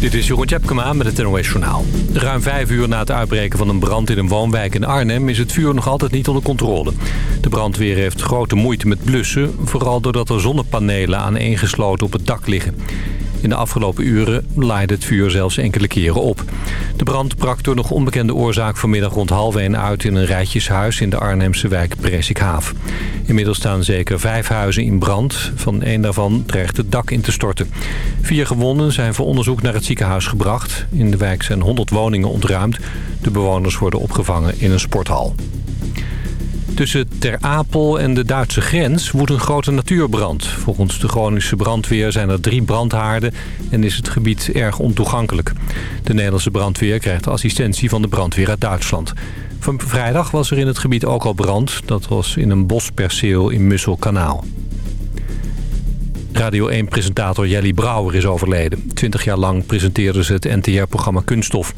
Dit is Jeroen Tjepkema met het NOS Journaal. Ruim vijf uur na het uitbreken van een brand in een woonwijk in Arnhem... is het vuur nog altijd niet onder controle. De brandweer heeft grote moeite met blussen... vooral doordat er zonnepanelen aaneengesloten op het dak liggen. In de afgelopen uren laaide het vuur zelfs enkele keren op. De brand brak door nog onbekende oorzaak vanmiddag rond half 1 uit... in een rijtjeshuis in de Arnhemse wijk Presikhaaf. Inmiddels staan zeker vijf huizen in brand. Van één daarvan dreigt het dak in te storten. Vier gewonden zijn voor onderzoek naar het ziekenhuis gebracht. In de wijk zijn 100 woningen ontruimd. De bewoners worden opgevangen in een sporthal. Tussen Ter Apel en de Duitse grens woedt een grote natuurbrand. Volgens de Groningse brandweer zijn er drie brandhaarden en is het gebied erg ontoegankelijk. De Nederlandse brandweer krijgt assistentie van de brandweer uit Duitsland. Van vrijdag was er in het gebied ook al brand. Dat was in een bosperceel in Musselkanaal. Radio 1-presentator Jelly Brouwer is overleden. Twintig jaar lang presenteerde ze het NTR-programma Kunststof.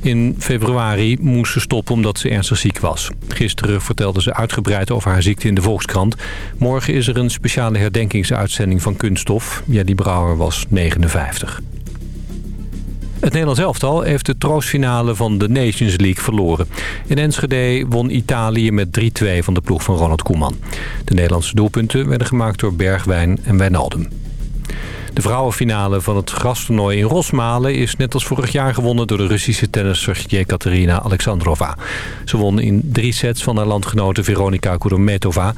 In februari moest ze stoppen omdat ze ernstig ziek was. Gisteren vertelde ze uitgebreid over haar ziekte in de Volkskrant. Morgen is er een speciale herdenkingsuitzending van Kunststof. Jelly Brouwer was 59. Het Nederlands elftal heeft de troostfinale van de Nations League verloren. In Enschede won Italië met 3-2 van de ploeg van Ronald Koeman. De Nederlandse doelpunten werden gemaakt door Bergwijn en Wijnaldum. De vrouwenfinale van het grastoernooi in Rosmalen is net als vorig jaar gewonnen door de Russische tennisser Jekaterina Alexandrova. Ze won in drie sets van haar landgenote Veronika Kurometova.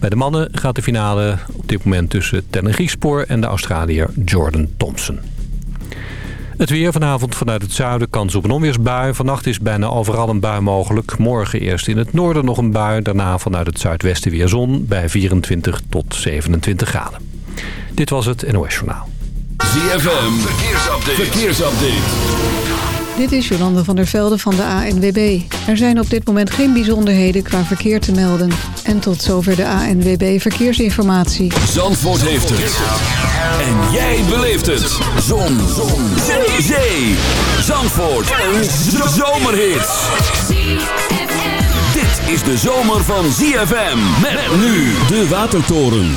Bij de mannen gaat de finale op dit moment tussen Tennen Griekspoor en de Australiër Jordan Thompson. Het weer vanavond vanuit het zuiden kans op een onweersbui. Vannacht is bijna overal een bui mogelijk. Morgen eerst in het noorden nog een bui. Daarna vanuit het zuidwesten weer zon bij 24 tot 27 graden. Dit was het NOS Journaal. ZFM, verkeersupdate. verkeersupdate. Dit is Jolande van der Velde van de ANWB. Er zijn op dit moment geen bijzonderheden qua verkeer te melden. En tot zover de ANWB Verkeersinformatie. Zandvoort heeft het. En jij beleeft het. Zon. Zon. Zee. Zee. Zandvoort. Een zomerhit. Dit is de zomer van ZFM. Met nu de Watertoren.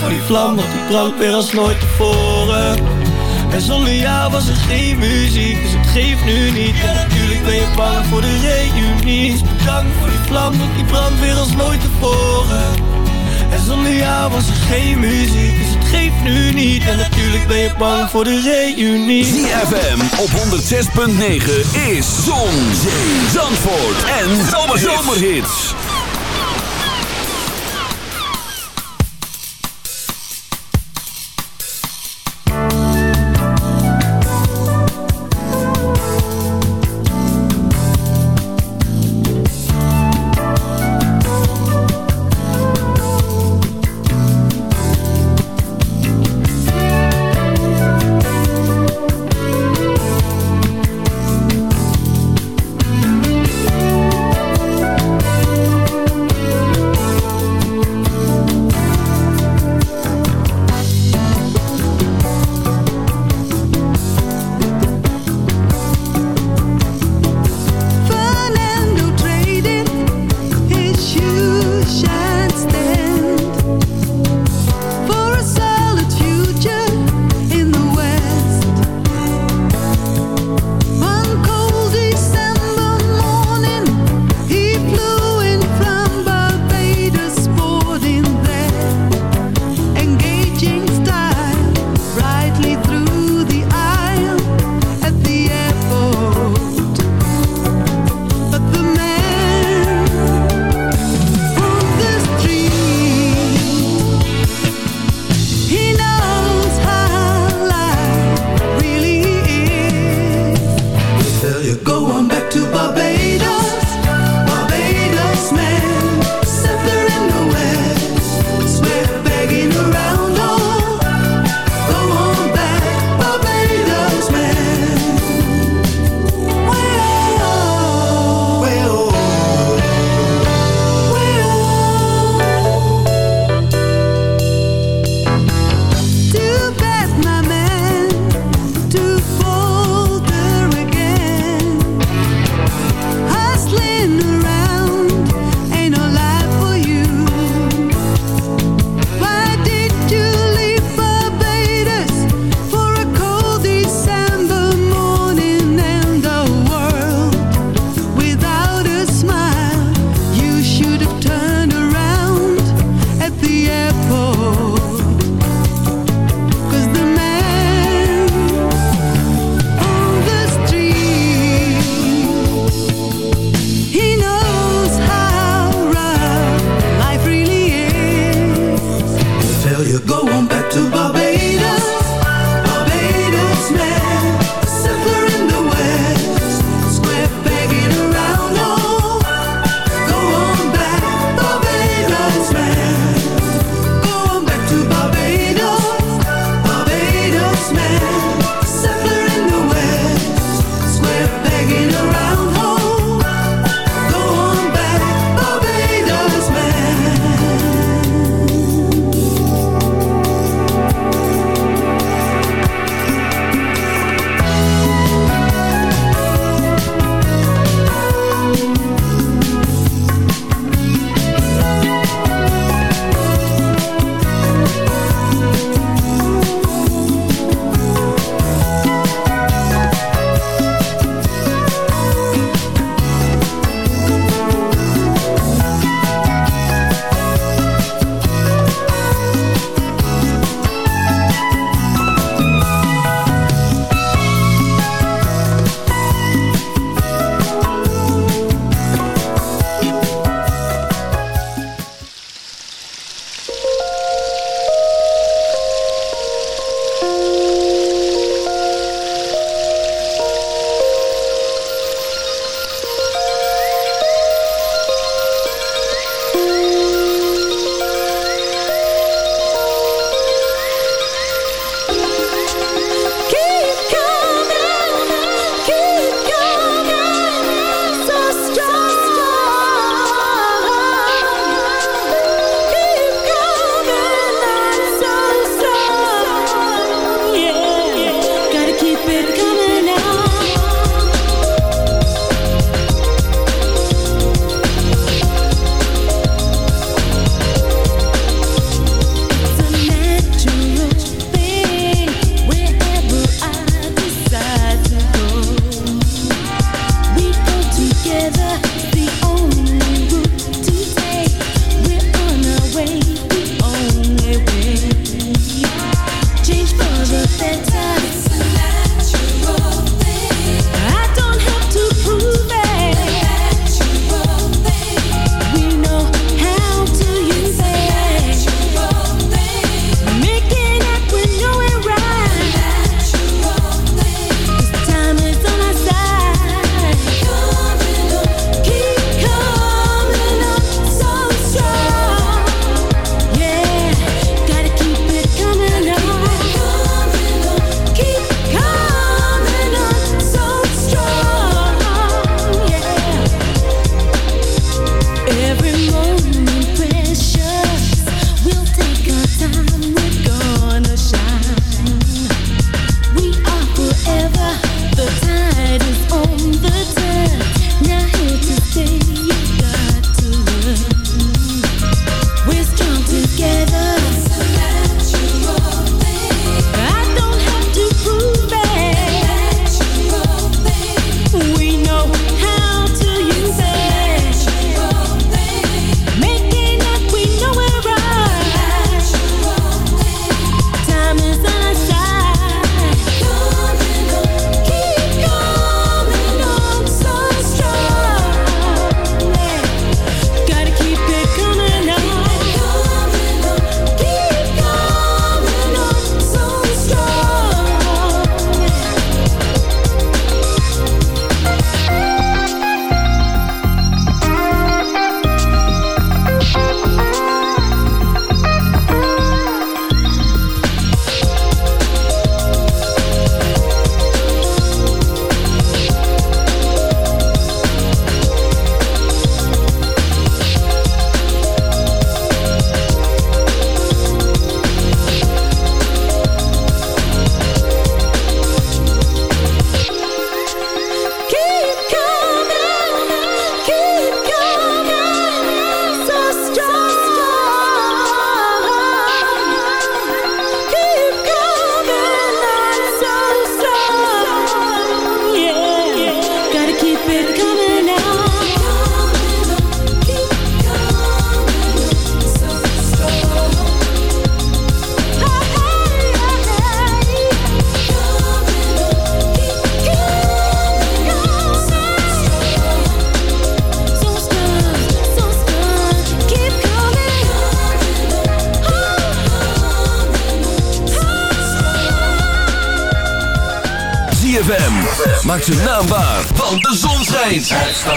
voor die vlam, want die brandt weer als nooit tevoren. En zonder jou was er geen muziek, dus het geeft nu niet. En natuurlijk ben je bang voor de reunie Bedankt voor die vlam, want die brandt weer als nooit tevoren. En zonder jou was er geen muziek, dus het geeft nu niet. En natuurlijk ben je bang voor de reunie ZFM op 106.9 is Zon, Zee, Zandvoort en Zomerhits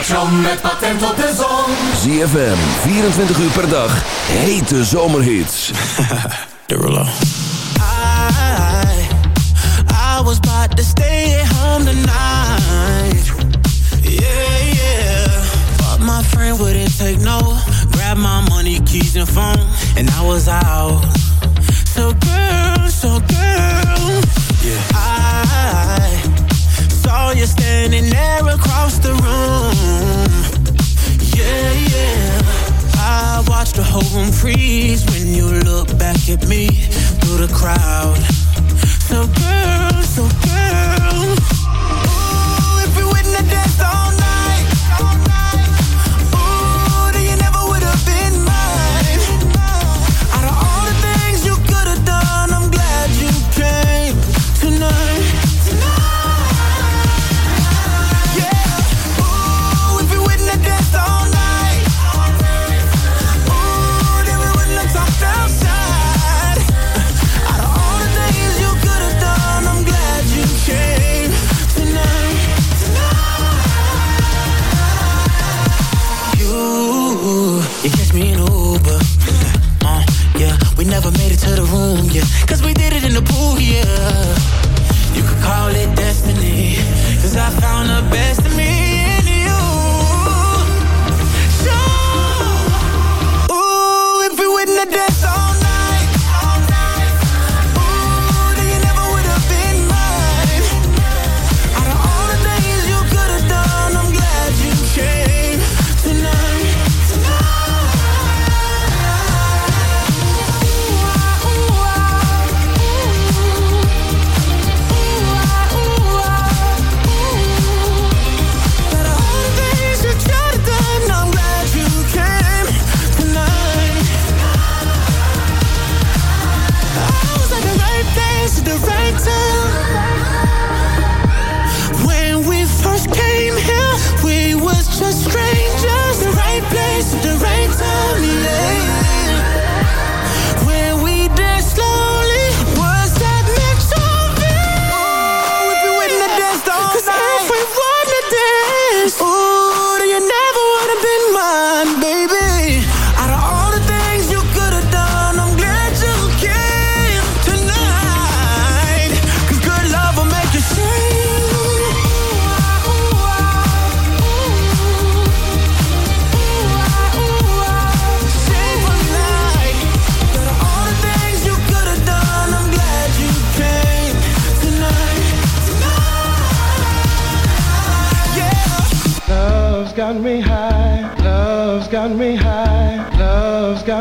station met patent op de zon. ZFM, 24 uur per dag, hete zomerhits. Derulo. I, I was about to stay at home tonight. Yeah, yeah. But my friend wouldn't take no. Grab my money, keys and phone. And I was out. home freeze when you look back at me through the crowd. So girl, so girl.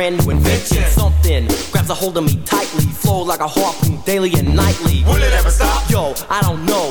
Brand new invention. Something grabs a hold of me tightly. Flow like a harpoon daily and nightly. Will it ever stop? Yo, I don't know.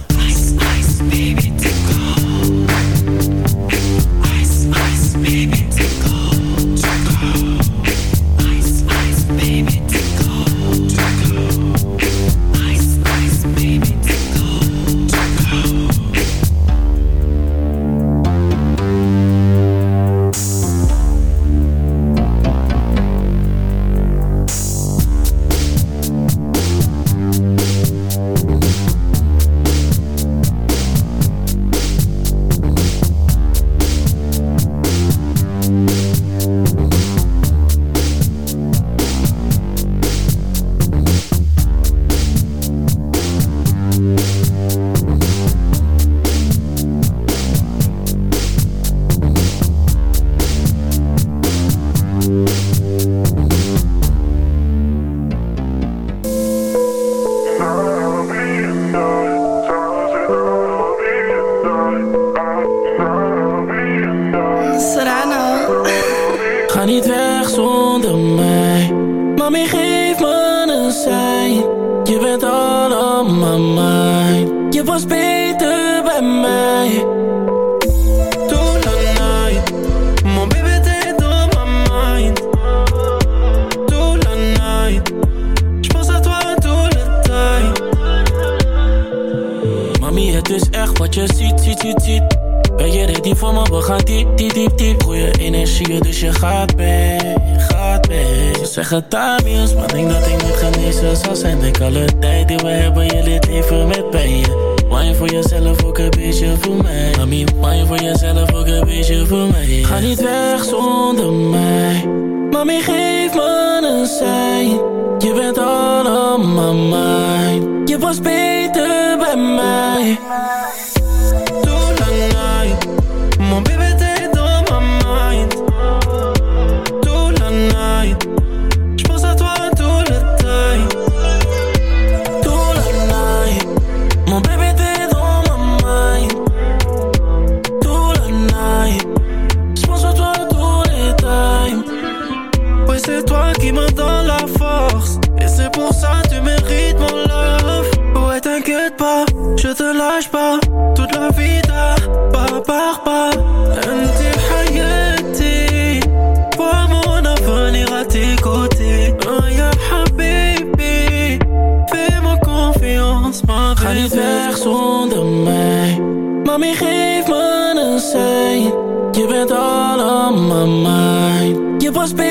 beter bij mij. Doe night, my baby my mind. You was big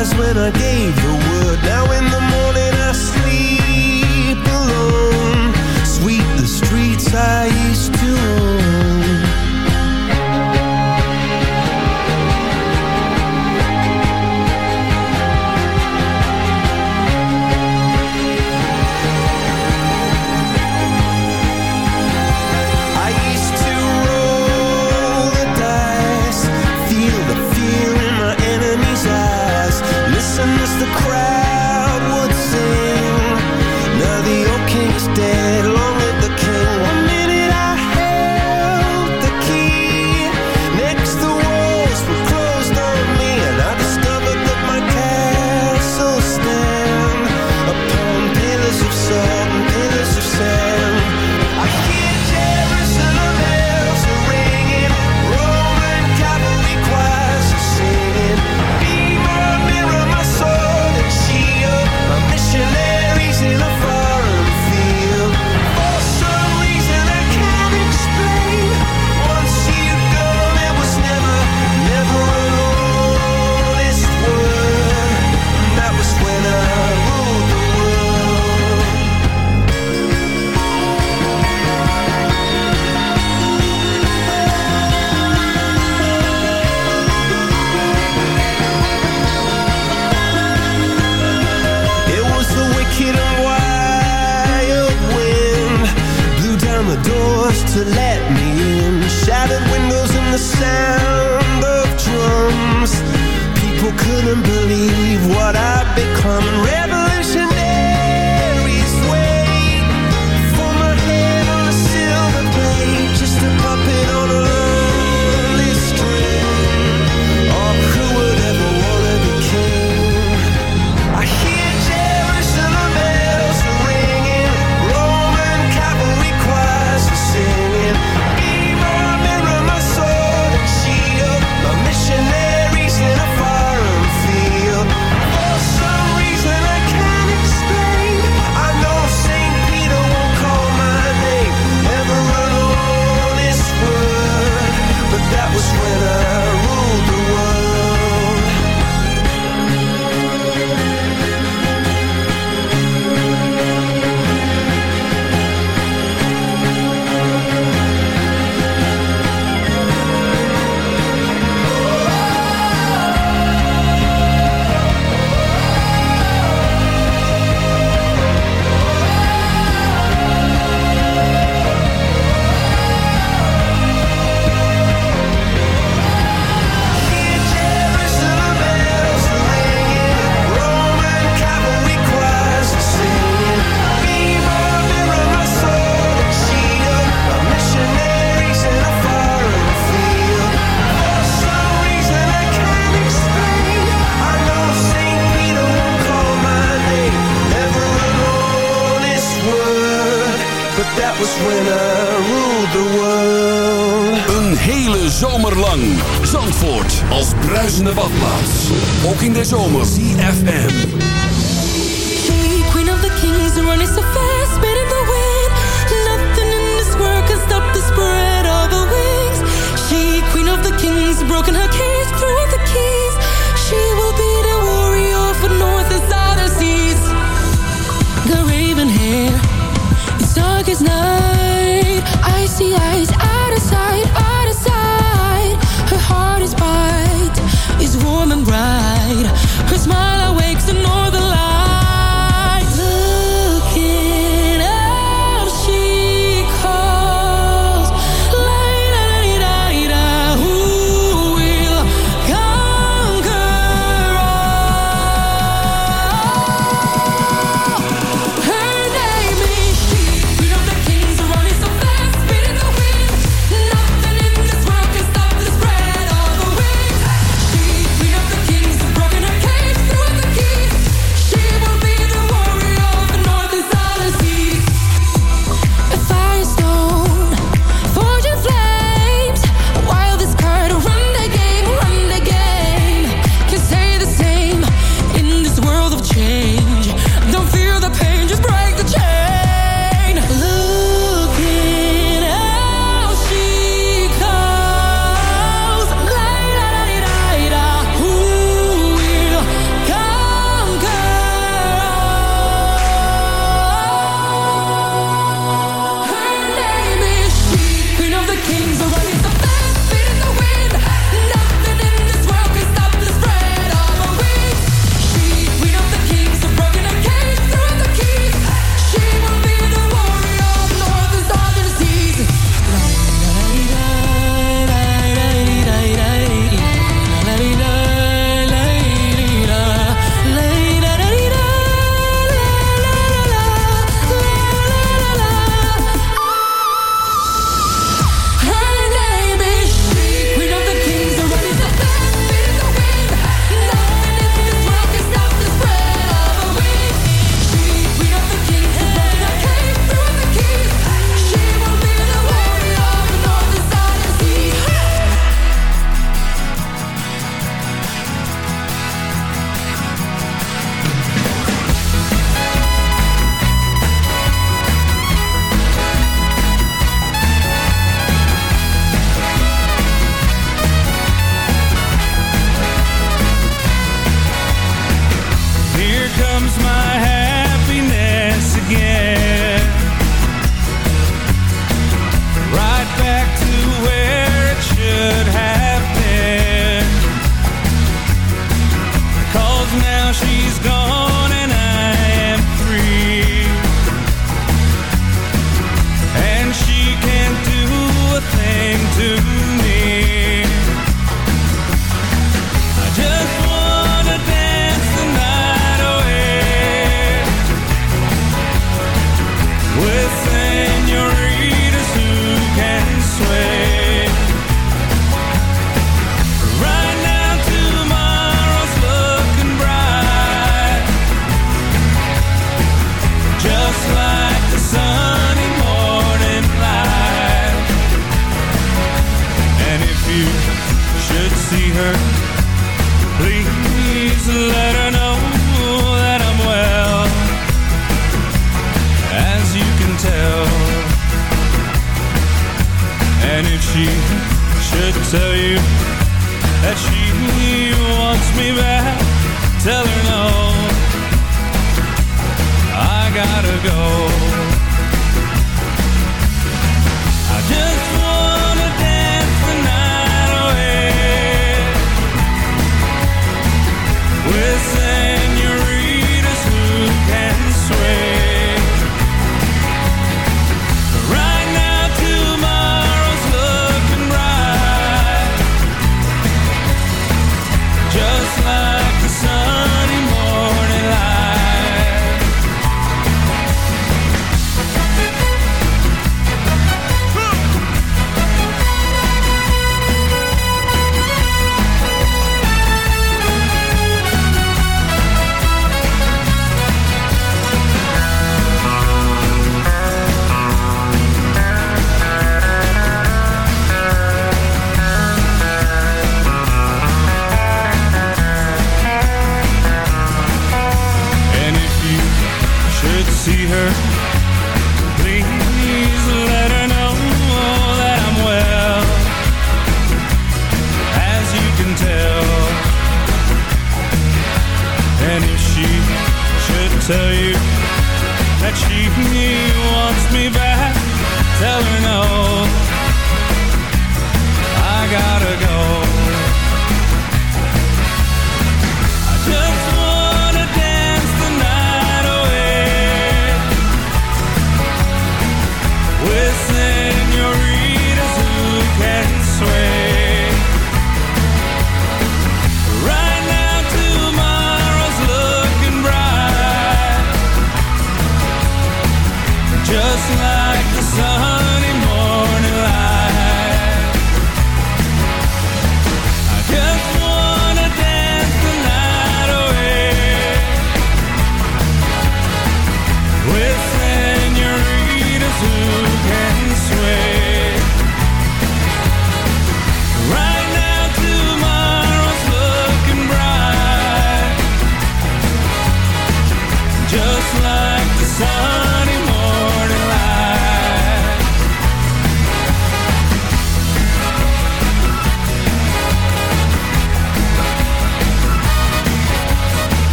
was when I gave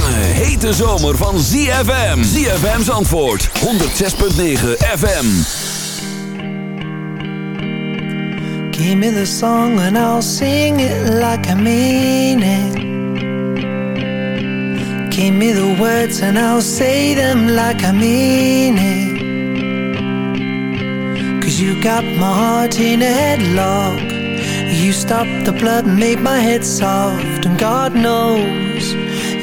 lange, hete zomer van ZFM. ZFM's antwoord, 106.9 FM. Give me the song and I'll sing it like I mean it. Give me the words and I'll say them like I mean it. Cause you got my heart in a headlock. You stopped the blood and made my head soft. And God knows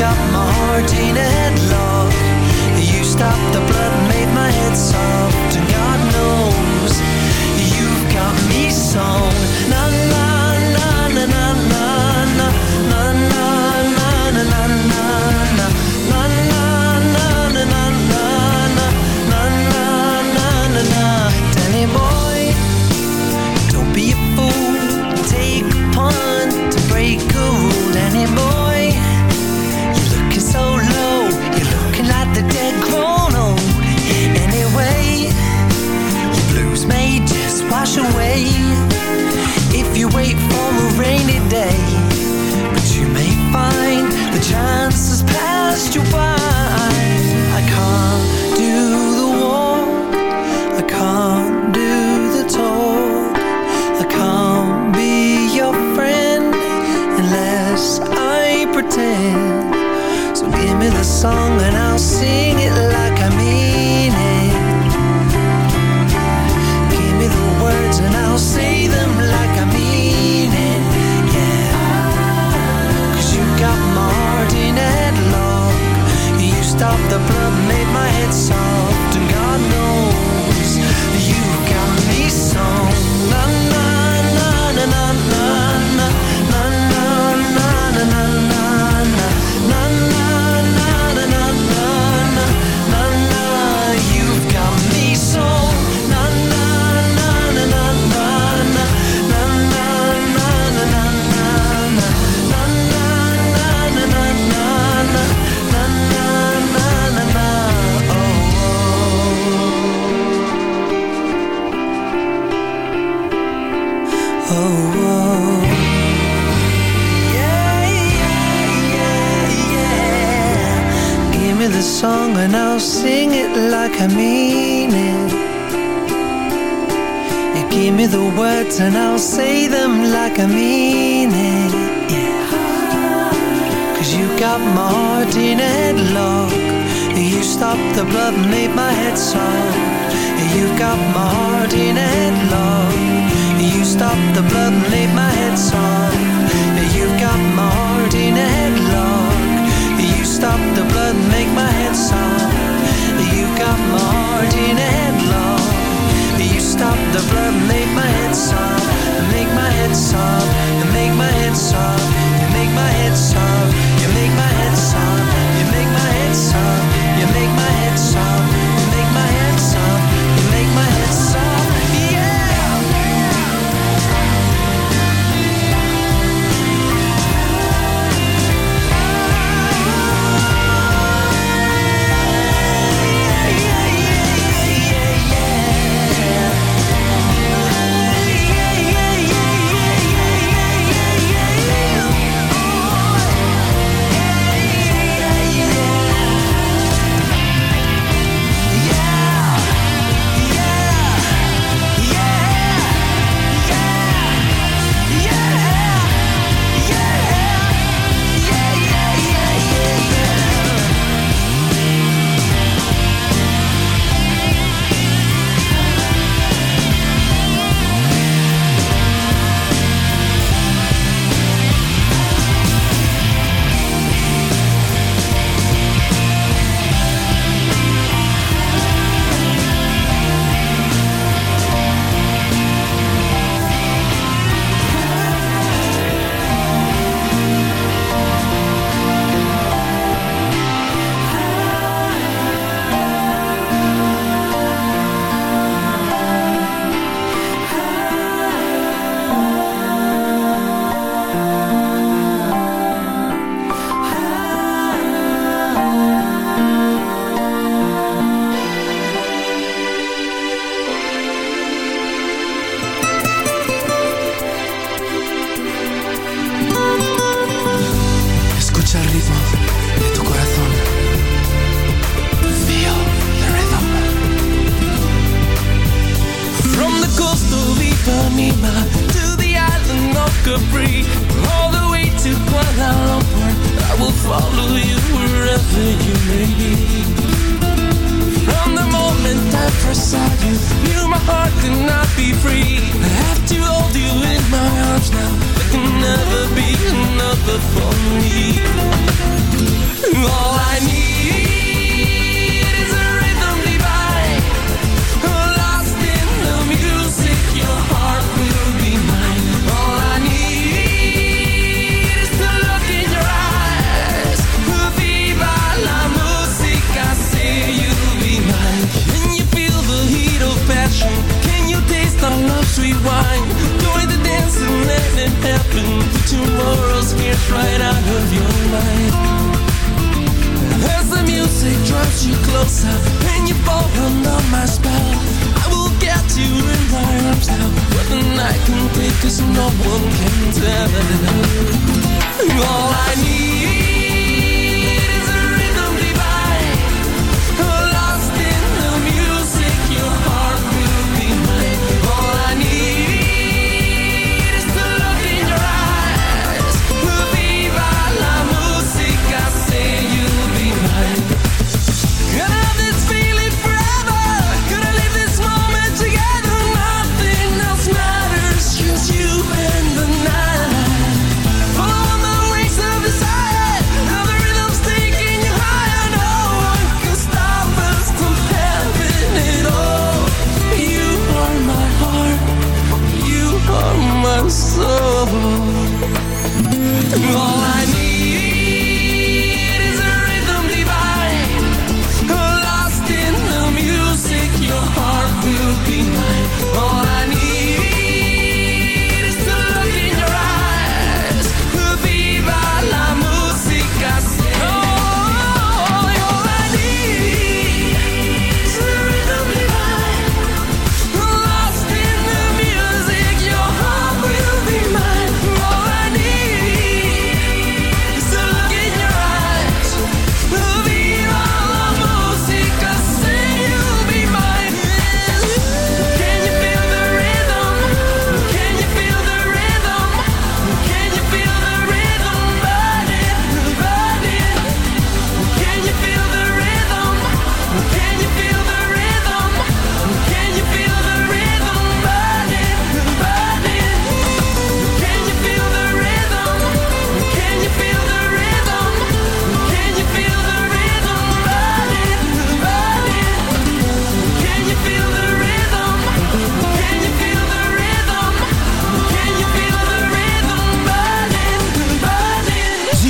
Got my heart in a headlock. You stopped the blood made my head soft. the song and I'll sing it like I mean it. You give me the words and I'll say them like I mean it yeah. Cause you got my heart in headlock. You stopped the blood and made my head soft You got my heart in headlock. You stopped the blood and made my head soft You got my heart in headlock stop the blood and make my head soft. You got my heart in a headlock. You stop the blood and make my head soft. Make my head soft. Make my head soft. You make my head soft. You make my head soft. You make my head soft. You make my head soft. You make my head soft. You make my head soft.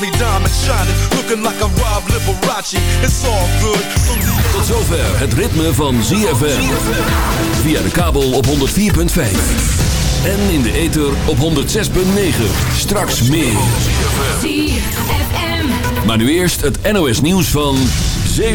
Me diamond shining, looking like a Rob Liberace. It's all good. Tot zover het ritme van ZFM. Via de kabel op 104.5. En in de ether op 106.9. Straks meer. Maar nu eerst het NOS nieuws van 7